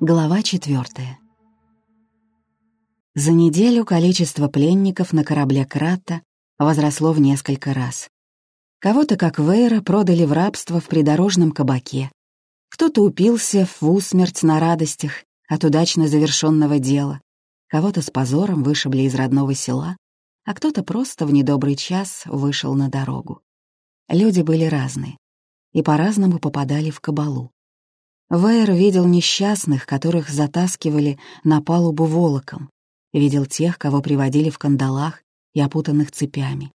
Глава четвертая. За неделю количество пленников на корабле Кратта возросло в несколько раз. Кого-то, как Вейра, продали в рабство в придорожном кабаке. Кто-то упился в усмерть на радостях от удачно завершенного дела. Кого-то с позором вышибли из родного села, а кто-то просто в недобрый час вышел на дорогу. Люди были разные и по-разному попадали в кабалу. Вейер видел несчастных, которых затаскивали на палубу волоком, видел тех, кого приводили в кандалах и опутанных цепями,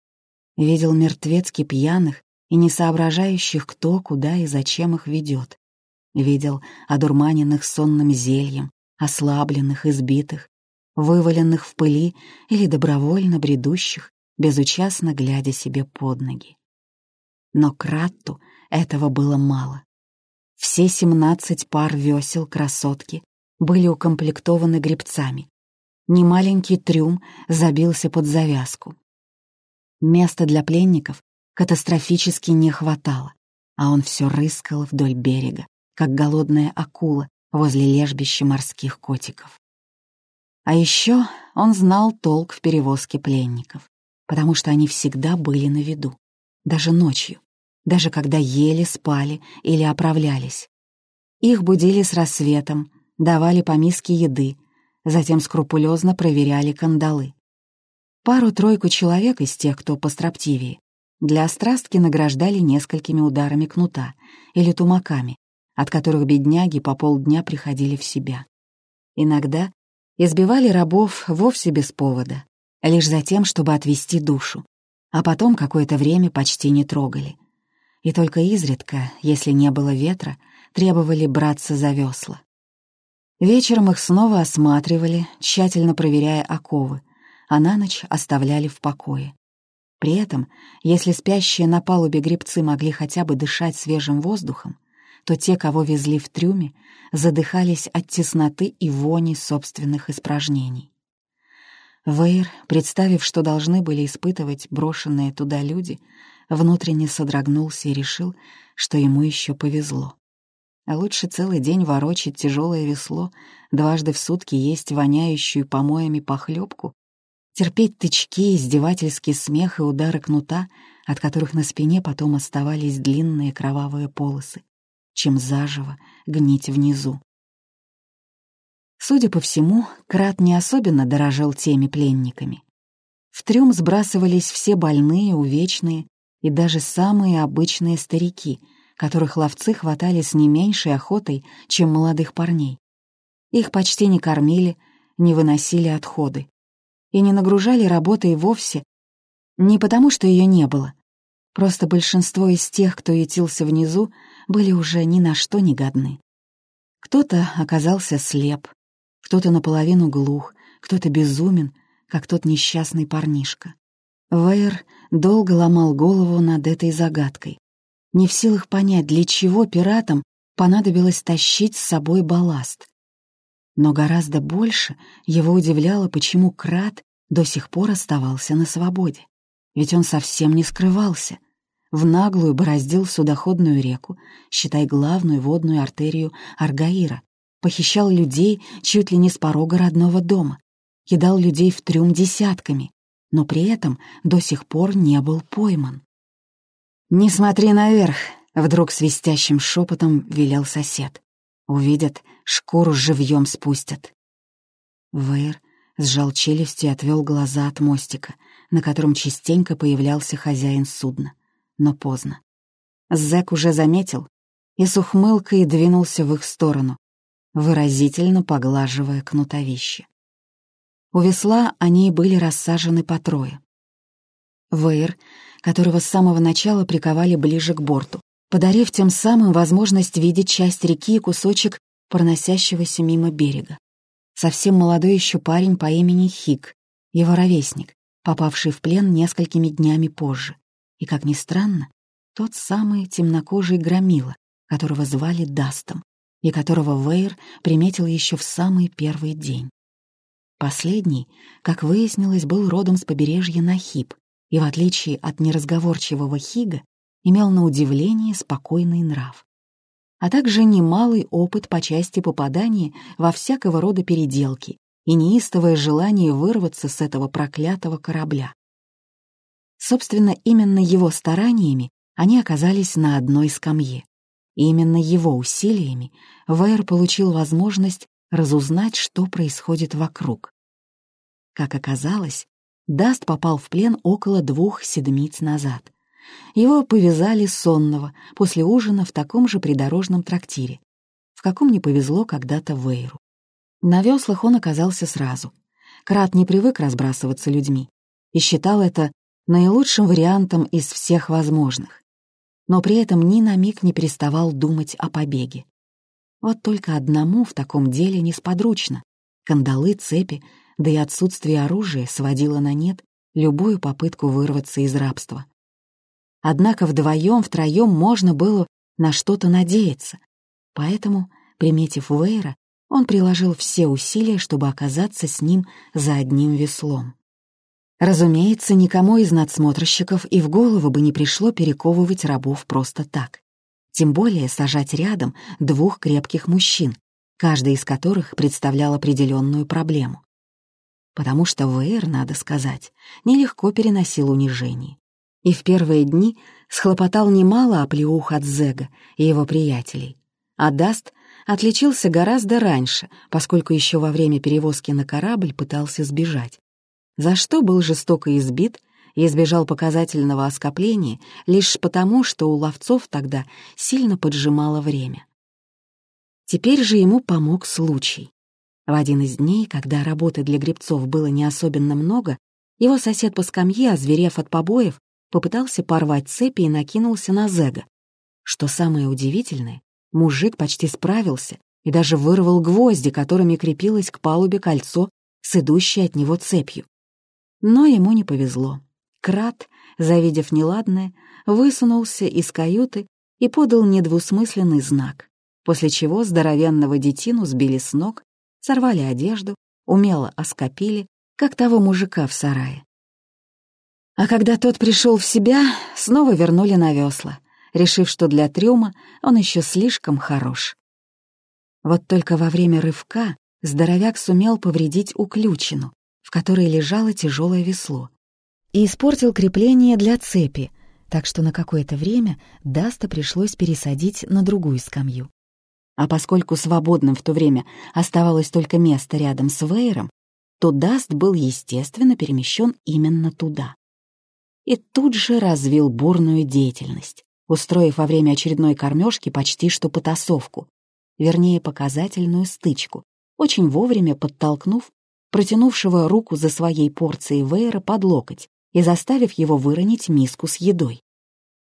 видел мертвецки пьяных и не соображающих, кто, куда и зачем их ведет, видел одурманенных сонным зельем, ослабленных, избитых, вываленных в пыли или добровольно бредущих, безучастно глядя себе под ноги. Но Кратту этого было мало. Все семнадцать пар весел красотки были укомплектованы гребцами. Немаленький трюм забился под завязку. Места для пленников катастрофически не хватало, а он все рыскал вдоль берега, как голодная акула возле лежбища морских котиков. А еще он знал толк в перевозке пленников, потому что они всегда были на виду, даже ночью даже когда ели, спали или оправлялись. Их будили с рассветом, давали по миске еды, затем скрупулезно проверяли кандалы. Пару-тройку человек из тех, кто построптивее, для острастки награждали несколькими ударами кнута или тумаками, от которых бедняги по полдня приходили в себя. Иногда избивали рабов вовсе без повода, лишь за тем, чтобы отвести душу, а потом какое-то время почти не трогали — и только изредка, если не было ветра, требовали браться за весла. Вечером их снова осматривали, тщательно проверяя оковы, а на ночь оставляли в покое. При этом, если спящие на палубе гребцы могли хотя бы дышать свежим воздухом, то те, кого везли в трюме, задыхались от тесноты и вони собственных испражнений. Вейр, представив, что должны были испытывать брошенные туда люди, внутренне содрогнулся и решил, что ему еще повезло. А лучше целый день ворочать тяжелое весло, дважды в сутки есть воняющую помоями похлебку, терпеть тычки, издевательский смех и удары кнута, от которых на спине потом оставались длинные кровавые полосы, чем заживо гнить внизу. Судя по всему, Крат не особенно дорожил теми пленниками. В трюм сбрасывались все больные, увечные, и даже самые обычные старики, которых ловцы хватали с не меньшей охотой, чем молодых парней. Их почти не кормили, не выносили отходы. И не нагружали работой вовсе, не потому что ее не было. Просто большинство из тех, кто ютился внизу, были уже ни на что не годны. Кто-то оказался слеп, кто-то наполовину глух, кто-то безумен, как тот несчастный парнишка. Вейер долго ломал голову над этой загадкой, не в силах понять, для чего пиратам понадобилось тащить с собой балласт. Но гораздо больше его удивляло, почему Крат до сих пор оставался на свободе. Ведь он совсем не скрывался. В наглую бороздил судоходную реку, считай главную водную артерию Аргаира, похищал людей чуть ли не с порога родного дома, кидал людей в трюм десятками, но при этом до сих пор не был пойман. «Не смотри наверх», — вдруг свистящим шепотом велел сосед. «Увидят, шкуру живьем спустят». Вейр сжал челюсти и отвел глаза от мостика, на котором частенько появлялся хозяин судна. Но поздно. Зэк уже заметил и с ухмылкой двинулся в их сторону, выразительно поглаживая кнутовище. У весла они были рассажены по трое. Вейр, которого с самого начала приковали ближе к борту, подарив тем самым возможность видеть часть реки и кусочек проносящегося мимо берега. Совсем молодой еще парень по имени Хик, его ровесник, попавший в плен несколькими днями позже. И, как ни странно, тот самый темнокожий громила, которого звали Дастом, и которого Вейр приметил еще в самый первый день. Последний, как выяснилось, был родом с побережья Нахиб и, в отличие от неразговорчивого Хига, имел на удивление спокойный нрав. а также немалый опыт по части попадания во всякого рода переделки и неистовое желание вырваться с этого проклятого корабля. Собственно, именно его стараниями они оказались на одной скамье. И именно его усилиями Вэйр получил возможность разузнать, что происходит вокруг. Как оказалось, Даст попал в плен около двух седмиц назад. Его повязали сонного после ужина в таком же придорожном трактире, в каком не повезло когда-то Вейру. На веслах он оказался сразу. Крат не привык разбрасываться людьми и считал это наилучшим вариантом из всех возможных. Но при этом ни на миг не переставал думать о побеге. Вот только одному в таком деле несподручно. Кандалы, цепи, да и отсутствие оружия сводило на нет любую попытку вырваться из рабства. Однако вдвоем, втроем можно было на что-то надеяться, поэтому, приметив Вейра, он приложил все усилия, чтобы оказаться с ним за одним веслом. Разумеется, никому из надсмотрщиков и в голову бы не пришло перековывать рабов просто так. Тем более сажать рядом двух крепких мужчин, каждый из которых представлял определенную проблему потому что Вэйр, надо сказать, нелегко переносил унижение. И в первые дни схлопотал немало оплеух от Зега и его приятелей. А Даст отличился гораздо раньше, поскольку еще во время перевозки на корабль пытался сбежать. За что был жестоко избит избежал показательного оскопления лишь потому, что у ловцов тогда сильно поджимало время. Теперь же ему помог случай. В один из дней, когда работы для гребцов было не особенно много, его сосед по скамье, озверев от побоев, попытался порвать цепи и накинулся на Зега. Что самое удивительное, мужик почти справился и даже вырвал гвозди, которыми крепилось к палубе кольцо с идущей от него цепью. Но ему не повезло. Крат, завидев неладное, высунулся из каюты и подал недвусмысленный знак, после чего здоровенного детину сбили с ног сорвали одежду, умело оскопили, как того мужика в сарае. А когда тот пришел в себя, снова вернули на весла, решив, что для трюма он еще слишком хорош. Вот только во время рывка здоровяк сумел повредить уключину, в которой лежало тяжелое весло, и испортил крепление для цепи, так что на какое-то время Даста пришлось пересадить на другую скамью. А поскольку свободным в то время оставалось только место рядом с Вейером, то Даст был, естественно, перемещен именно туда. И тут же развил бурную деятельность, устроив во время очередной кормежки почти что потасовку, вернее, показательную стычку, очень вовремя подтолкнув протянувшего руку за своей порцией Вейера под локоть и заставив его выронить миску с едой.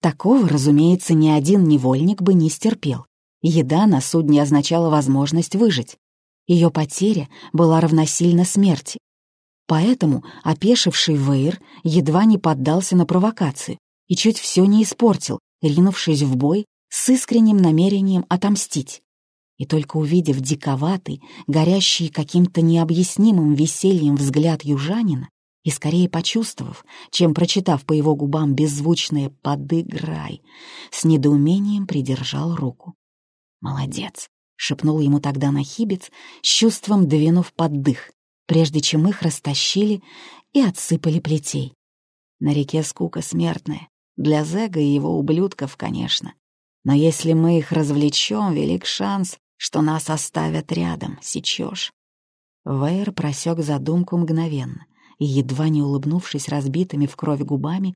Такого, разумеется, ни один невольник бы не стерпел. Еда на судне означала возможность выжить. Ее потеря была равносильна смерти. Поэтому опешивший Вейр едва не поддался на провокацию и чуть все не испортил, ринувшись в бой с искренним намерением отомстить. И только увидев диковатый, горящий каким-то необъяснимым весельем взгляд южанина, и скорее почувствовав, чем прочитав по его губам беззвучное «подыграй», с недоумением придержал руку. «Молодец», — шепнул ему тогда нахибец, с чувством двинув под дых, прежде чем их растащили и отсыпали плетей. На реке скука смертная, для Зега и его ублюдков, конечно. Но если мы их развлечем, велик шанс, что нас оставят рядом, сечешь. Вейер просек задумку мгновенно и, едва не улыбнувшись разбитыми в кровь губами,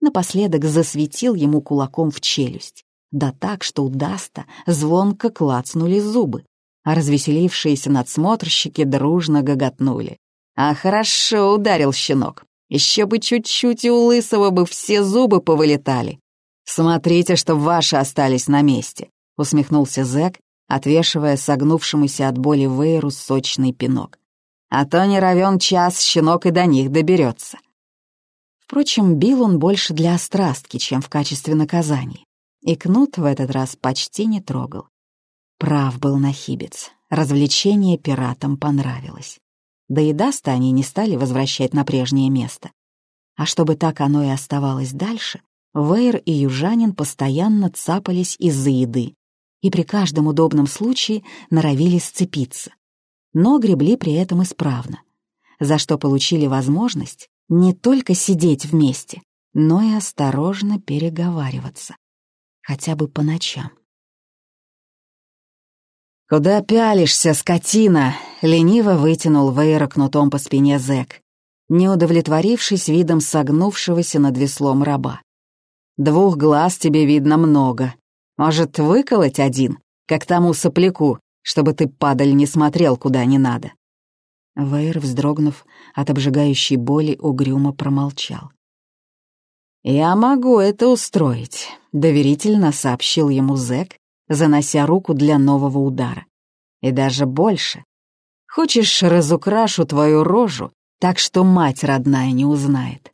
напоследок засветил ему кулаком в челюсть да так, что у Даста звонко клацнули зубы, а развеселившиеся надсмотрщики дружно гоготнули. «А хорошо ударил щенок. Еще бы чуть-чуть, и у Лысого бы все зубы повылетали. Смотрите, чтоб ваши остались на месте», — усмехнулся зэк, отвешивая согнувшемуся от боли Вейру сочный пинок. «А то не равен час щенок и до них доберется». Впрочем, бил он больше для острастки, чем в качестве наказания. И кнут в этот раз почти не трогал. Прав был нахибец, развлечение пиратам понравилось. Да и даста они не стали возвращать на прежнее место. А чтобы так оно и оставалось дальше, Вейр и южанин постоянно цапались из-за еды и при каждом удобном случае норовили сцепиться. Но гребли при этом исправно, за что получили возможность не только сидеть вместе, но и осторожно переговариваться, хотя бы по ночам. «Куда пялишься, скотина?» — лениво вытянул Вейра кнутом по спине зэк, не удовлетворившись видом согнувшегося над веслом раба. «Двух глаз тебе видно много. Может, выколоть один, как тому сопляку, чтобы ты, падаль, не смотрел куда не надо?» Вейр, вздрогнув от обжигающей боли, угрюмо промолчал. «Я могу это устроить», — доверительно сообщил ему зэк, занося руку для нового удара. «И даже больше. Хочешь, разукрашу твою рожу, так что мать родная не узнает.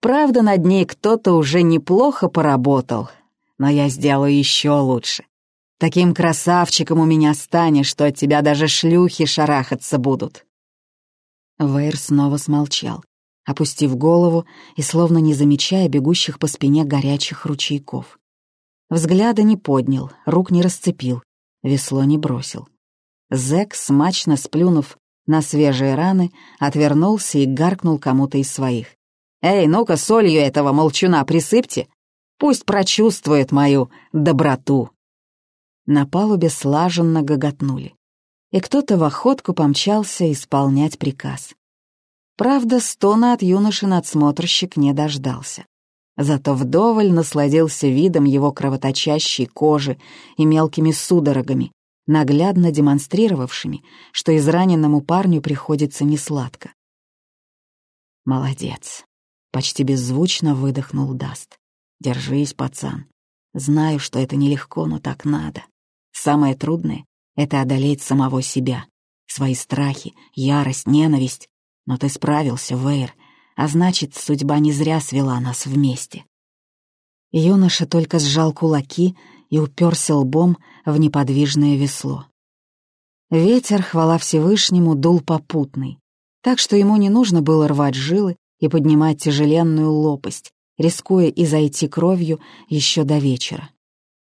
Правда, над ней кто-то уже неплохо поработал, но я сделаю еще лучше. Таким красавчиком у меня станешь, что от тебя даже шлюхи шарахаться будут». Вейр снова смолчал, опустив голову и словно не замечая бегущих по спине горячих ручейков. Взгляда не поднял, рук не расцепил, весло не бросил. Зэк, смачно сплюнув на свежие раны, отвернулся и гаркнул кому-то из своих. «Эй, ну-ка солью этого молчуна присыпьте, пусть прочувствует мою доброту». На палубе слаженно гоготнули, и кто-то в охотку помчался исполнять приказ. Правда, стона от юноши надсмотрщик не дождался. Зато вдоволь насладился видом его кровоточащей кожи и мелкими судорогами, наглядно демонстрировавшими, что израненному парню приходится несладко. «Молодец», — почти беззвучно выдохнул Даст. «Держись, пацан. Знаю, что это нелегко, но так надо. Самое трудное — это одолеть самого себя, свои страхи, ярость, ненависть, но ты справился, Вейр, а значит, судьба не зря свела нас вместе. Юноша только сжал кулаки и уперся лбом в неподвижное весло. Ветер, хвала Всевышнему, дул попутный, так что ему не нужно было рвать жилы и поднимать тяжеленную лопасть, рискуя и зайти кровью еще до вечера.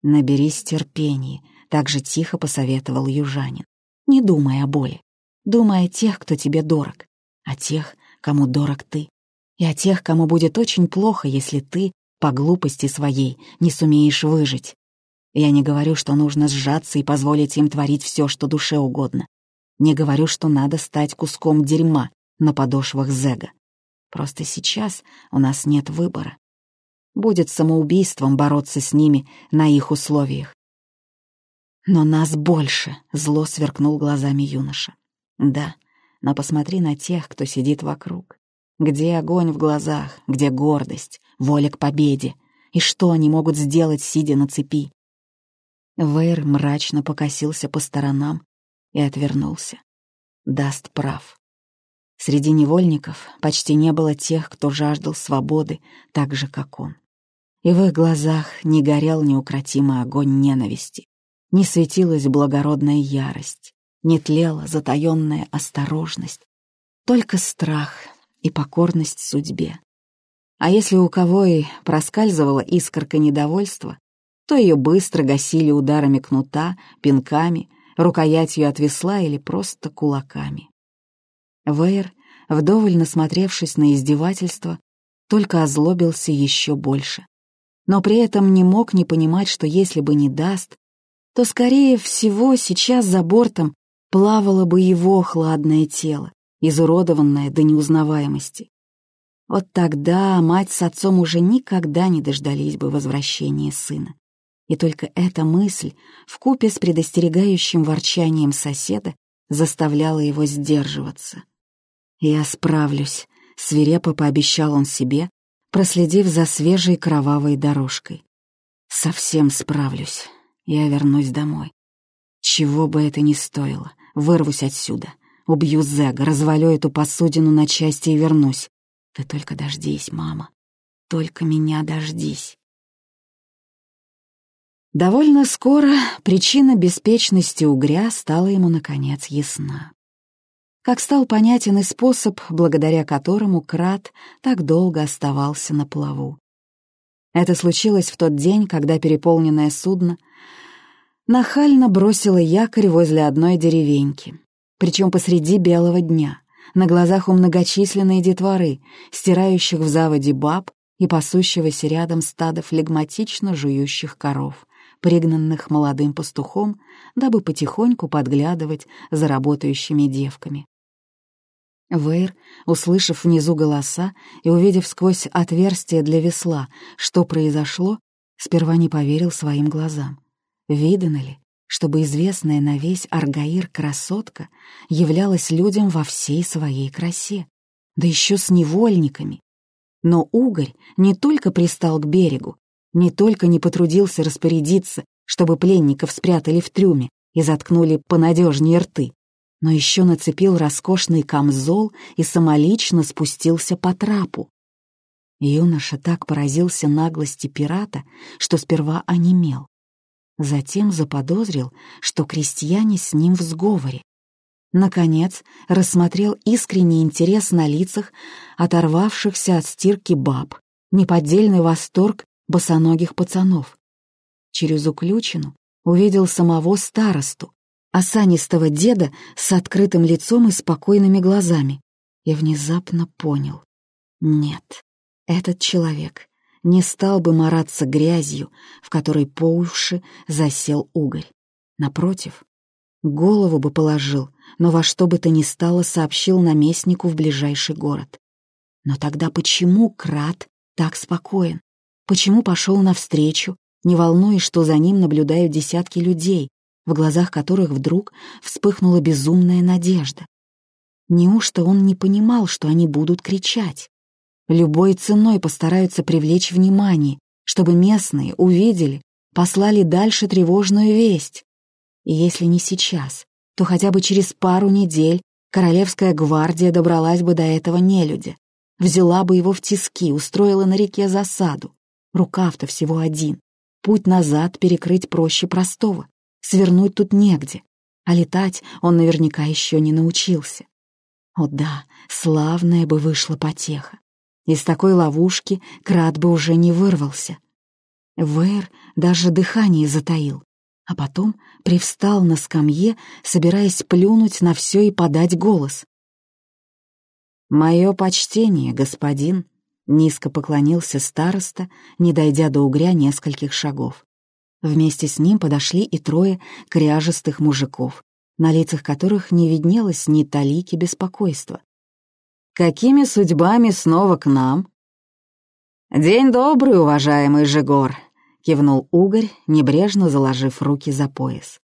«Наберись терпения», — так же тихо посоветовал южанин. «Не думай о боли. Думай о тех, кто тебе дорог о тех, кому дорог ты, и о тех, кому будет очень плохо, если ты, по глупости своей, не сумеешь выжить. Я не говорю, что нужно сжаться и позволить им творить все, что душе угодно. Не говорю, что надо стать куском дерьма на подошвах зэга. Просто сейчас у нас нет выбора. Будет самоубийством бороться с ними на их условиях. «Но нас больше», — зло сверкнул глазами юноша. «Да, но посмотри на тех, кто сидит вокруг. Где огонь в глазах, где гордость, воля к победе, и что они могут сделать, сидя на цепи? Вейр мрачно покосился по сторонам и отвернулся. Даст прав. Среди невольников почти не было тех, кто жаждал свободы так же, как он. И в их глазах не горел неукротимый огонь ненависти, не светилась благородная ярость не тлела затаённая осторожность, только страх и покорность судьбе. А если у кого и проскальзывала искорка недовольства, то ее быстро гасили ударами кнута, пинками, рукоятью от весла или просто кулаками. Вейр, вдоволь насмотревшись на издевательство, только озлобился еще больше. Но при этом не мог не понимать, что если бы не даст, то, скорее всего, сейчас за бортом плавало бы его хладное тело, изуродованное до неузнаваемости. Вот тогда мать с отцом уже никогда не дождались бы возвращения сына. И только эта мысль, вкупе с предостерегающим ворчанием соседа, заставляла его сдерживаться. «Я справлюсь», — свирепо пообещал он себе, проследив за свежей кровавой дорожкой. «Совсем справлюсь. Я вернусь домой. Чего бы это ни стоило, вырвусь отсюда. Убью Зега, развалю эту посудину на части и вернусь. Ты только дождись, мама. Только меня дождись. Довольно скоро причина беспечности угря стала ему, наконец, ясна. Как стал понятен и способ, благодаря которому Крат так долго оставался на плаву. Это случилось в тот день, когда переполненное судно нахально бросила якорь возле одной деревеньки, причем посреди белого дня, на глазах у многочисленной детворы, стирающих в заводе баб и пасущегося рядом стада флегматично жующих коров, пригнанных молодым пастухом, дабы потихоньку подглядывать за работающими девками. Вейр, услышав внизу голоса и увидев сквозь отверстие для весла, что произошло, сперва не поверил своим глазам. Видано ли, чтобы известная на весь Аргаир красотка являлась людям во всей своей красе, да еще с невольниками. Но угорь не только пристал к берегу, не только не потрудился распорядиться, чтобы пленников спрятали в трюме и заткнули понадежнее рты, но еще нацепил роскошный камзол и самолично спустился по трапу. Юноша так поразился наглости пирата, что сперва онемел. Затем заподозрил, что крестьяне с ним в сговоре. Наконец, рассмотрел искренний интерес на лицах оторвавшихся от стирки баб, неподдельный восторг босоногих пацанов. Через уключину увидел самого старосту, осанистого деда с открытым лицом и спокойными глазами, и внезапно понял — нет, этот человек не стал бы мараться грязью, в которой по уши засел угорь. Напротив, голову бы положил, но во что бы то ни стало сообщил наместнику в ближайший город. Но тогда почему Крат так спокоен? Почему пошел навстречу, не волнуясь, что за ним наблюдают десятки людей, в глазах которых вдруг вспыхнула безумная надежда? Неужто он не понимал, что они будут кричать? Любой ценой постараются привлечь внимание, чтобы местные увидели, послали дальше тревожную весть. И если не сейчас, то хотя бы через пару недель Королевская гвардия добралась бы до этого нелюдя, взяла бы его в тиски, устроила на реке засаду. Рукав-то всего один. Путь назад перекрыть проще простого. Свернуть тут негде. А летать он наверняка еще не научился. О да, славная бы вышла потеха. Из такой ловушки Крат бы уже не вырвался. Вэр даже дыхание затаил, а потом привстал на скамье, собираясь плюнуть на все и подать голос. «Мое почтение, господин», — низко поклонился староста, не дойдя до угря нескольких шагов. Вместе с ним подошли и трое кряжестых мужиков, на лицах которых не виднелось ни талики беспокойства. Какими судьбами снова к нам?» «День добрый, уважаемый Жегор», — кивнул Угорь, небрежно заложив руки за пояс.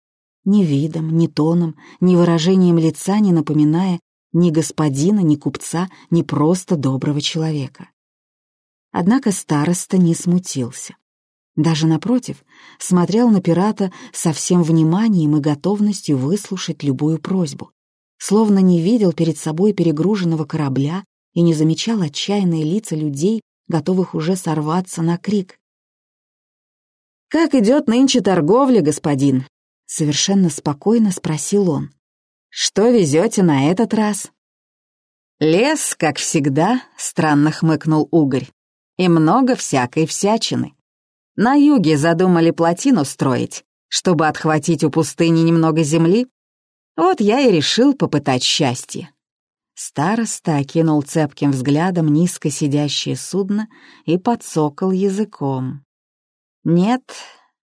Ни видом, ни тоном, ни выражением лица не напоминая ни господина, ни купца, ни просто доброго человека. Однако староста не смутился. Даже напротив, смотрел на пирата со всем вниманием и готовностью выслушать любую просьбу словно не видел перед собой перегруженного корабля и не замечал отчаянные лица людей, готовых уже сорваться на крик. «Как идет нынче торговля, господин?» — совершенно спокойно спросил он. «Что везете на этот раз?» «Лес, как всегда», — странно хмыкнул Угорь, «и много всякой всячины. На юге задумали плотину строить, чтобы отхватить у пустыни немного земли, вот я и решил попытать счастье. Староста окинул цепким взглядом низко сидящее судно и подсокал языком. «Нет,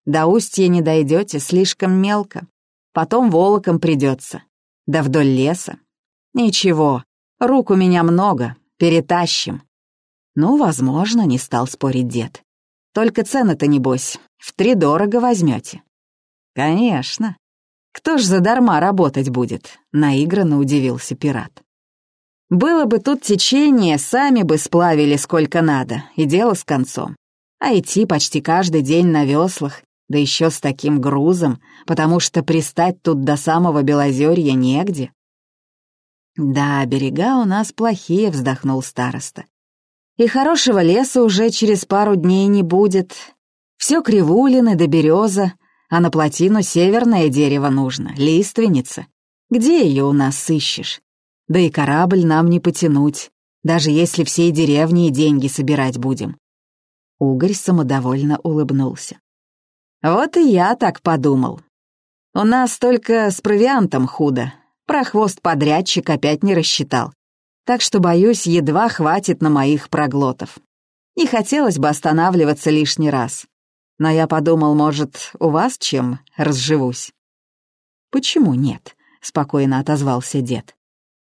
до устья не дойдете, слишком мелко. Потом волоком придется. Да вдоль леса. Ничего, рук у меня много, перетащим». «Ну, возможно», — не стал спорить дед. «Только цены-то, небось, втридорого возьмете». «Конечно. «Кто ж задарма работать будет?» — наигранно удивился пират. «Было бы тут течение, сами бы сплавили сколько надо, и дело с концом. А идти почти каждый день на веслах, да еще с таким грузом, потому что пристать тут до самого Белозерья негде». «Да, берега у нас плохие», — вздохнул староста. «И хорошего леса уже через пару дней не будет. Все кривулины да береза, а на плотину северное дерево нужно, лиственница. Где ее у нас сыщешь? Да и корабль нам не потянуть, даже если всей деревни и деньги собирать будем». Угорь самодовольно улыбнулся. «Вот и я так подумал. У нас только с провиантом худо. Про хвост подрядчик опять не рассчитал. Так что, боюсь, едва хватит на моих проглотов. Не хотелось бы останавливаться лишний раз. Но я подумал, может, у вас чем разживусь? «Почему нет?» — спокойно отозвался дед.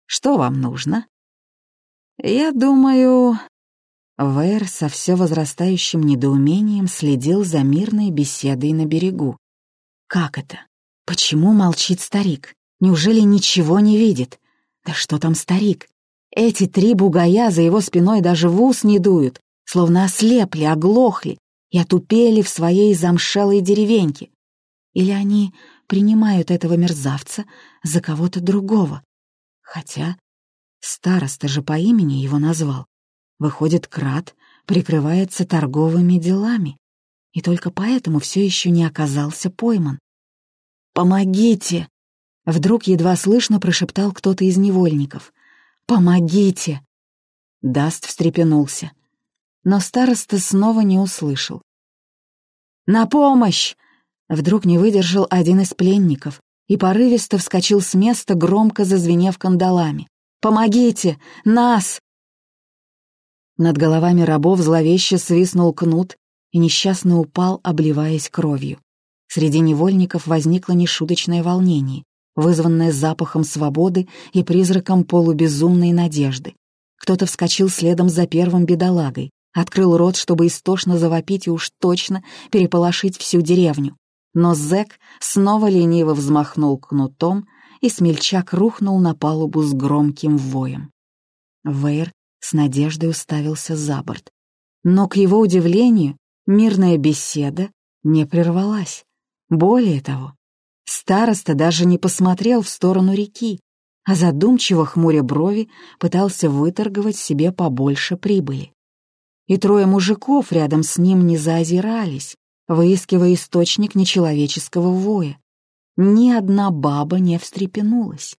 «Что вам нужно?» «Я думаю...» Вэр со все возрастающим недоумением следил за мирной беседой на берегу. «Как это? Почему молчит старик? Неужели ничего не видит? Да что там старик? Эти три бугая за его спиной даже в ус не дуют, словно ослепли, оглохли и отупели в своей замшелой деревеньке. Или они принимают этого мерзавца за кого-то другого? Хотя староста же по имени его назвал. Выходит, Крат прикрывается торговыми делами, и только поэтому все еще не оказался пойман. «Помогите!» — вдруг едва слышно прошептал кто-то из невольников. «Помогите!» Даст встрепенулся. Но староста снова не услышал. «На помощь!» Вдруг не выдержал один из пленников и порывисто вскочил с места, громко зазвенев кандалами. «Помогите! Нас!» Над головами рабов зловеще свистнул кнут, и несчастный упал, обливаясь кровью. Среди невольников возникло нешуточное волнение, вызванное запахом свободы и призраком полубезумной надежды. Кто-то вскочил следом за первым бедолагой, открыл рот, чтобы истошно завопить и уж точно переполошить всю деревню. Но зэк снова лениво взмахнул кнутом, и смельчак рухнул на палубу с громким воем. Вейр с надеждой уставился за борт. Но, к его удивлению, мирная беседа не прервалась. Более того, староста даже не посмотрел в сторону реки, а задумчиво хмуря брови пытался выторговать себе побольше прибыли. И трое мужиков рядом с ним не заозирались, выискивая источник нечеловеческого воя. Ни одна баба не встрепенулась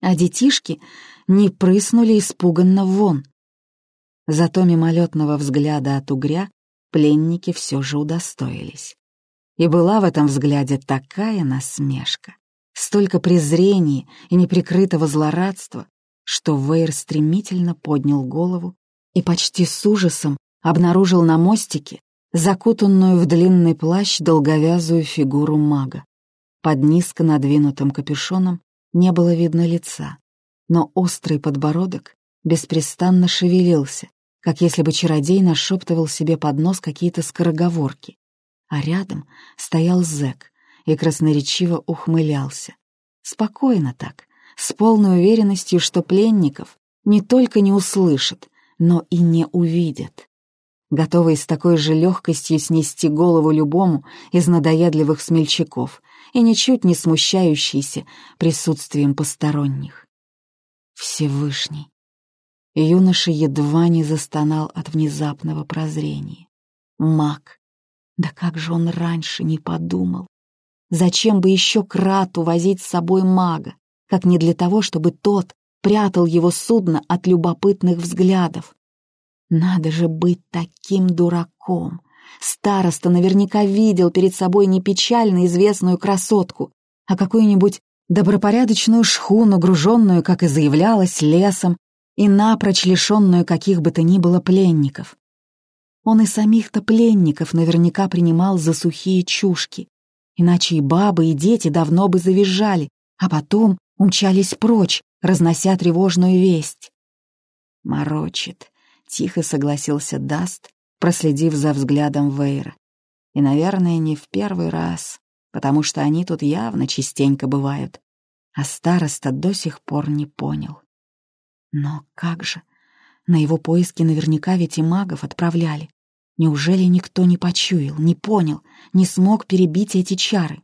а детишки не прыснули испуганно вон. Зато мимолетного взгляда от угря пленники все же удостоились. И была в этом взгляде такая насмешка, столько презрения и неприкрытого злорадства, что Вейр стремительно поднял голову и почти с ужасом обнаружил на мостике закутанную в длинный плащ долговязую фигуру мага. Под низко надвинутым капюшоном не было видно лица, но острый подбородок беспрестанно шевелился, как если бы чародей нашептывал себе под нос какие-то скороговорки. А рядом стоял зэк и красноречиво ухмылялся. Спокойно так, с полной уверенностью, что пленников не только не услышат, но и не увидят. Готовый с такой же легкостью снести голову любому из надоедливых смельчаков, и ничуть не смущающийся присутствием посторонних. Всевышний. Юноша едва не застонал от внезапного прозрения. Маг. Да как же он раньше не подумал? Зачем бы еще крату возить с собой мага, как не для того, чтобы тот прятал его судно от любопытных взглядов? Надо же быть таким дураком, Староста наверняка видел перед собой не печально известную красотку, а какую-нибудь добропорядочную шхуну, груженную, как и заявлялось, лесом и напрочь лишенную каких бы то ни было пленников. Он и самих-то пленников наверняка принимал за сухие чушки, иначе и бабы, и дети давно бы завизжали, а потом умчались прочь, разнося тревожную весть. «Морочит», — тихо согласился Даст, проследив за взглядом Вейра. И, наверное, не в первый раз, потому что они тут явно частенько бывают. А староста до сих пор не понял. Но как же? На его поиски наверняка ведь и магов отправляли. Неужели никто не почуял, не понял, не смог перебить эти чары?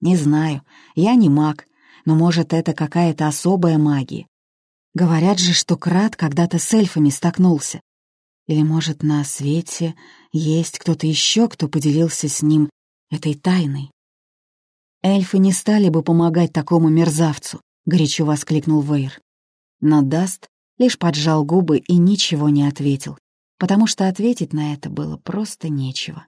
Не знаю, я не маг, но, может, это какая-то особая магия. Говорят же, что Крат когда-то с эльфами столкнулся, или, может, на свете есть кто-то еще, кто поделился с ним этой тайной? «Эльфы не стали бы помогать такому мерзавцу», — горячо воскликнул Вейр. Но Даст лишь поджал губы и ничего не ответил, потому что ответить на это было просто нечего.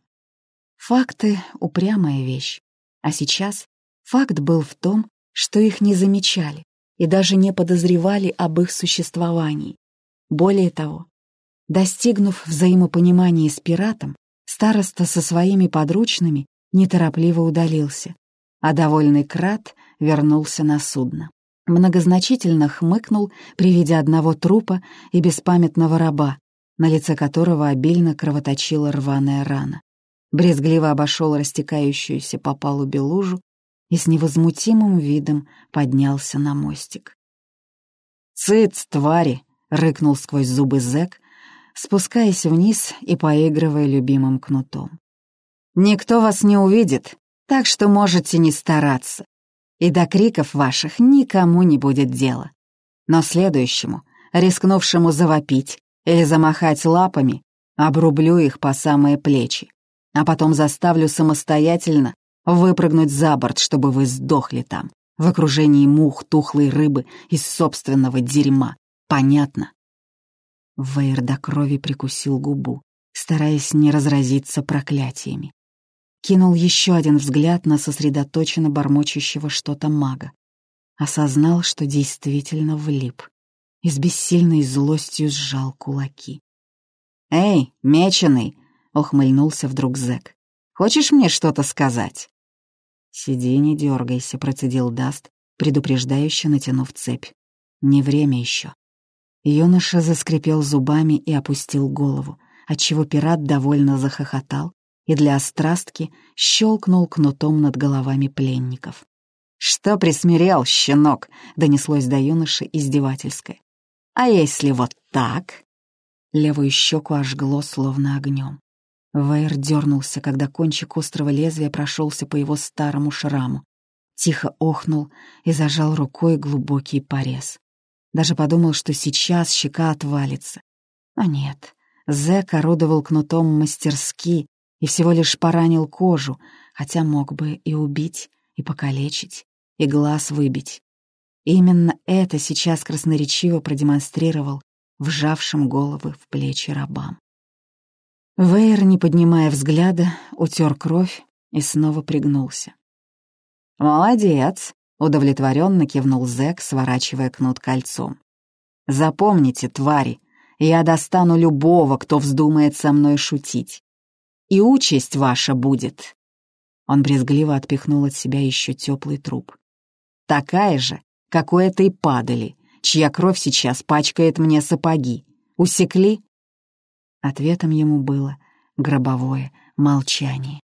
Факты — упрямая вещь, а сейчас Факт был в том, что их не замечали и даже не подозревали об их существовании. Более того, достигнув взаимопонимания с пиратом, староста со своими подручными неторопливо удалился, а довольный крат вернулся на судно. Многозначительно хмыкнул при виде одного трупа и беспамятного раба, на лице которого обильно кровоточила рваная рана. Брезгливо обошел растекающуюся по палубе лужу и с невозмутимым видом поднялся на мостик. «Цыц, твари!» — рыкнул сквозь зубы зэк, спускаясь вниз и поигрывая любимым кнутом. «Никто вас не увидит, так что можете не стараться, и до криков ваших никому не будет дела. Но следующему, рискнувшему завопить или замахать лапами, обрублю их по самые плечи, а потом заставлю самостоятельно выпрыгнуть за борт, чтобы вы сдохли там, в окружении мух, тухлой рыбы из собственного дерьма. Понятно?» Вейр до крови прикусил губу, стараясь не разразиться проклятиями. Кинул еще один взгляд на сосредоточенно бормочущего что-то мага. Осознал, что действительно влип, и с бессильной злостью сжал кулаки. «Эй, меченый!» — ухмыльнулся вдруг зэк. «Хочешь мне что-то сказать?» «Сиди, не дергайся», — процедил Даст, предупреждающе натянув цепь. «Не время еще». Юноша заскрипел зубами и опустил голову, отчего пират довольно захохотал и для острастки щелкнул кнутом над головами пленников. «Что присмирел, щенок?» — донеслось до юноши издевательское. «А если вот так?» Левую щеку ожгло словно огнем. Вейр дернулся, когда кончик острого лезвия прошелся по его старому шраму. Тихо охнул и зажал рукой глубокий порез. Даже подумал, что сейчас щека отвалится. Но нет, Зэк орудовал кнутом мастерски и всего лишь поранил кожу, хотя мог бы и убить, и покалечить, и глаз выбить. Именно это сейчас красноречиво продемонстрировал вжавшим головы в плечи рабам. Вейер, не поднимая взгляда, утер кровь и снова пригнулся. «Молодец!» — удовлетворенно кивнул зэк, сворачивая кнут кольцом. «Запомните, твари, я достану любого, кто вздумает со мной шутить. И участь ваша будет!» Он брезгливо отпихнул от себя еще теплый труп. «Такая же, как у этой падали, чья кровь сейчас пачкает мне сапоги. Усекли?» Ответом ему было гробовое молчание.